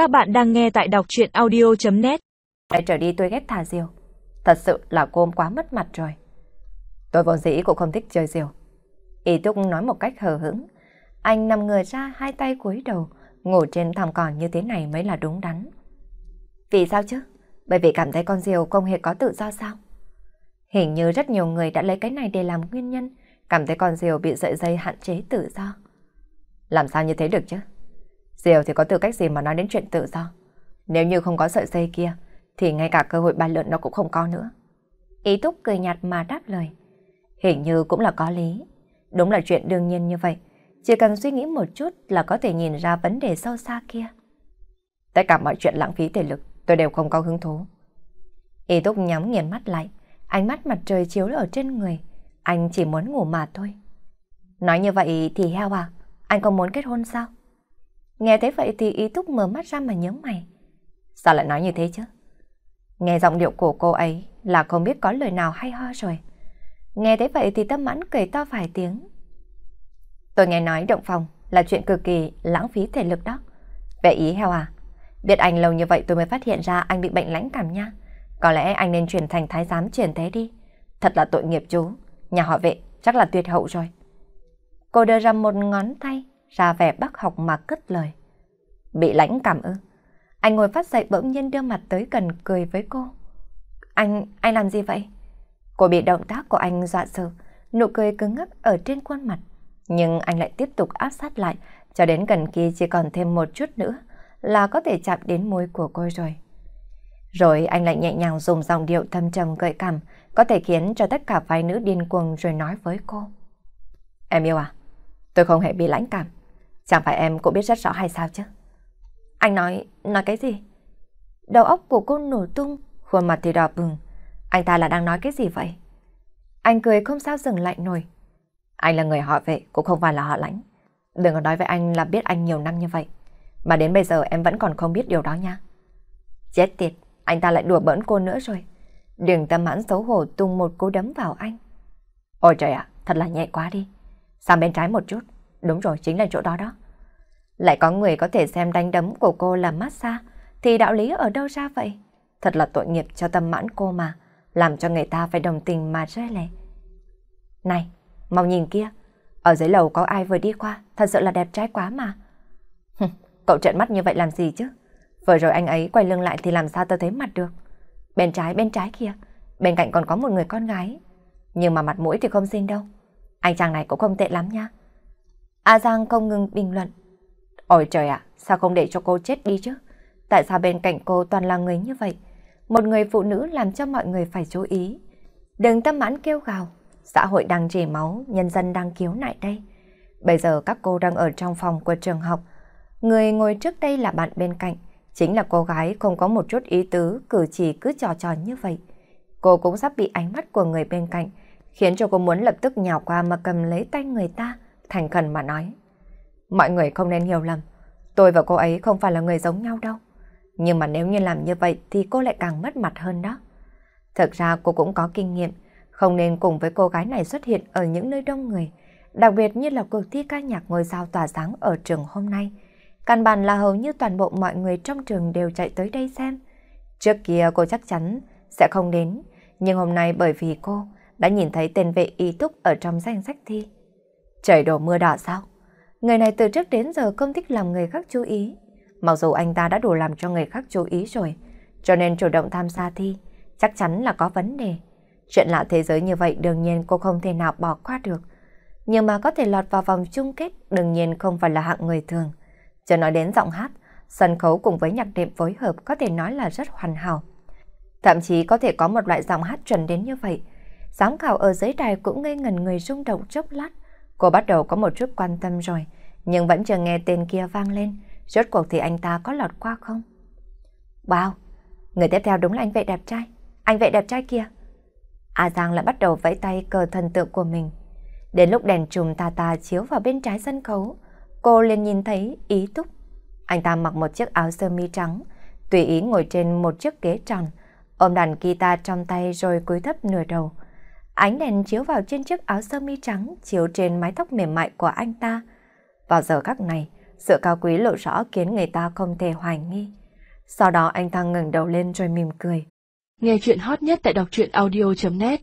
Các bạn đang nghe tại đọc chuyện audio.net Lại trở đi tôi ghét thả diều. Thật sự là cô quá mất mặt rồi. Tôi vốn dĩ cũng không thích chơi diều. Ý Túc nói một cách hờ hững. Anh nằm người ra hai tay cúi đầu, ngủ trên thảm cỏ như thế này mới là đúng đắn. Vì sao chứ? Bởi vì cảm thấy con diều không hề có tự do sao? Hình như rất nhiều người đã lấy cái này để làm nguyên nhân, cảm thấy con diều bị sợi dây hạn chế tự do. Làm sao như thế được chứ? Diều thì có tư cách gì mà nói đến chuyện tự do? Nếu như không có sợi dây kia, thì ngay cả cơ hội bàn luận nó cũng không có nữa. Ý túc cười nhạt mà đáp lời. Hình như cũng là có lý. Đúng là chuyện đương nhiên như vậy. Chỉ cần suy nghĩ một chút là có thể nhìn ra vấn đề sâu xa kia. Tất cả mọi chuyện lãng phí thể lực, tôi đều không có hứng thú. Ý túc nhắm nghiền mắt lại, ánh mắt mặt trời chiếu ở trên người. Anh chỉ muốn ngủ mà thôi. Nói như vậy thì heo à, anh có muốn kết hôn sao? Nghe thế vậy thì ý túc mở mắt ra mà nhớ mày. Sao lại nói như thế chứ? Nghe giọng điệu của cô ấy là không biết có lời nào hay ho rồi. Nghe thế vậy thì tâm mãn cười to vài tiếng. Tôi nghe nói động phòng là chuyện cực kỳ lãng phí thể lực đó. Vậy ý heo à? Biết anh lâu như vậy tôi mới phát hiện ra anh bị bệnh lãnh cảm nha. Có lẽ anh nên chuyển thành thái giám chuyển thế đi. Thật là tội nghiệp chú. Nhà họ vệ chắc là tuyệt hậu rồi. Cô đưa ra một ngón tay, ra vẻ bác học mà cất lời. Bị lãnh cảm ư? Anh ngồi phát dậy bỗng nhiên đưa mặt tới gần cười với cô. Anh, anh làm gì vậy? Cô bị động tác của anh dọa sợ, nụ cười cứng ngắc ở trên khuôn mặt. Nhưng anh lại tiếp tục áp sát lại, cho đến gần kia chỉ còn thêm một chút nữa là có thể chạm đến môi của cô rồi. Rồi anh lại nhẹ nhàng dùng giọng điệu thâm trầm gợi cảm, có thể khiến cho tất cả phái nữ điên cuồng rồi nói với cô. Em yêu à, tôi không hề bị lãnh cảm. Chẳng phải em cũng biết rất rõ hay sao chứ? Anh nói, nói cái gì? Đầu óc của cô nổ tung, khuôn mặt thì đỏ bừng. Anh ta là đang nói cái gì vậy? Anh cười không sao dừng lại nổi. Anh là người họ vệ, cũng không phải là họ lãnh. Đừng có nói với anh là biết anh nhiều năm như vậy. Mà đến bây giờ em vẫn còn không biết điều đó nha. Chết tiệt, anh ta lại đùa bỡn cô nữa rồi. Đường tâm mãn xấu hổ tung một cú đấm vào anh. Ôi trời ạ, thật là nhẹ quá đi. Sang bên trái một chút. Đúng rồi, chính là chỗ đó đó. Lại có người có thể xem đánh đấm của cô là massage, thì đạo lý ở đâu ra vậy? Thật là tội nghiệp cho tâm mãn cô mà, làm cho người ta phải đồng tình mà rơi lệ. Này, mau nhìn kia, ở dưới lầu có ai vừa đi qua, thật sự là đẹp trai quá mà. Cậu trợn mắt như vậy làm gì chứ? Vừa rồi anh ấy quay lưng lại thì làm sao tôi thấy mặt được? Bên trái, bên trái kia, bên cạnh còn có một người con gái. Nhưng mà mặt mũi thì không xinh đâu. Anh chàng này cũng không tệ lắm nha. A Giang không ngừng bình luận. Ôi trời ạ, sao không để cho cô chết đi chứ? Tại sao bên cạnh cô toàn là người như vậy? Một người phụ nữ làm cho mọi người phải chú ý. Đừng tâm mãn kêu gào. Xã hội đang chảy máu, nhân dân đang cứu nại đây. Bây giờ các cô đang ở trong phòng của trường học. Người ngồi trước đây là bạn bên cạnh. Chính là cô gái không có một chút ý tứ, cử chỉ cứ trò trò như vậy. Cô cũng sắp bị ánh mắt của người bên cạnh, khiến cho cô muốn lập tức nhào qua mà cầm lấy tay người ta, thành khẩn mà nói. Mọi người không nên hiểu lầm. Tôi và cô ấy không phải là người giống nhau đâu. Nhưng mà nếu như làm như vậy thì cô lại càng mất mặt hơn đó. thật ra cô cũng có kinh nghiệm, không nên cùng với cô gái này xuất hiện ở những nơi đông người, đặc biệt như là cuộc thi ca nhạc ngôi sao tỏa sáng ở trường hôm nay. Căn bản là hầu như toàn bộ mọi người trong trường đều chạy tới đây xem. Trước kia cô chắc chắn sẽ không đến, nhưng hôm nay bởi vì cô đã nhìn thấy tên vệ y túc ở trong danh sách thi. Trời đổ mưa đỏ sao? Người này từ trước đến giờ không thích làm người khác chú ý. Mặc dù anh ta đã đủ làm cho người khác chú ý rồi, cho nên chủ động tham gia thi, chắc chắn là có vấn đề. Chuyện lạ thế giới như vậy đương nhiên cô không thể nào bỏ qua được. Nhưng mà có thể lọt vào vòng chung kết đương nhiên không phải là hạng người thường. Chưa nói đến giọng hát, sân khấu cùng với nhạc đệm phối hợp có thể nói là rất hoàn hảo. Thậm chí có thể có một loại giọng hát chuẩn đến như vậy. Giám khảo ở dưới đài cũng ngây ngần người rung động chốc lát. Cô bắt đầu có một chút quan tâm rồi, nhưng vẫn chưa nghe tên kia vang lên. Rốt cuộc thì anh ta có lọt qua không? Wow, người tiếp theo đúng là anh vệ đẹp trai. Anh vệ đẹp trai kia. A Giang lại bắt đầu vẫy tay cờ thần tượng của mình. Đến lúc đèn trùm tà tà chiếu vào bên trái sân khấu, cô liền nhìn thấy ý túc. Anh ta mặc một chiếc áo sơ mi trắng, tùy ý ngồi trên một chiếc ghế tròn, ôm đàn guitar trong tay rồi cúi thấp nửa đầu. Ánh đèn chiếu vào trên chiếc áo sơ mi trắng, chiếu trên mái tóc mềm mại của anh ta. Vào giờ khắc này, Sự cao quý lộ rõ khiến người ta không thể hoài nghi. Sau đó anh ta ngẩng đầu lên rồi mỉm cười. Nghe chuyện hot nhất tại đọc truyện audio.net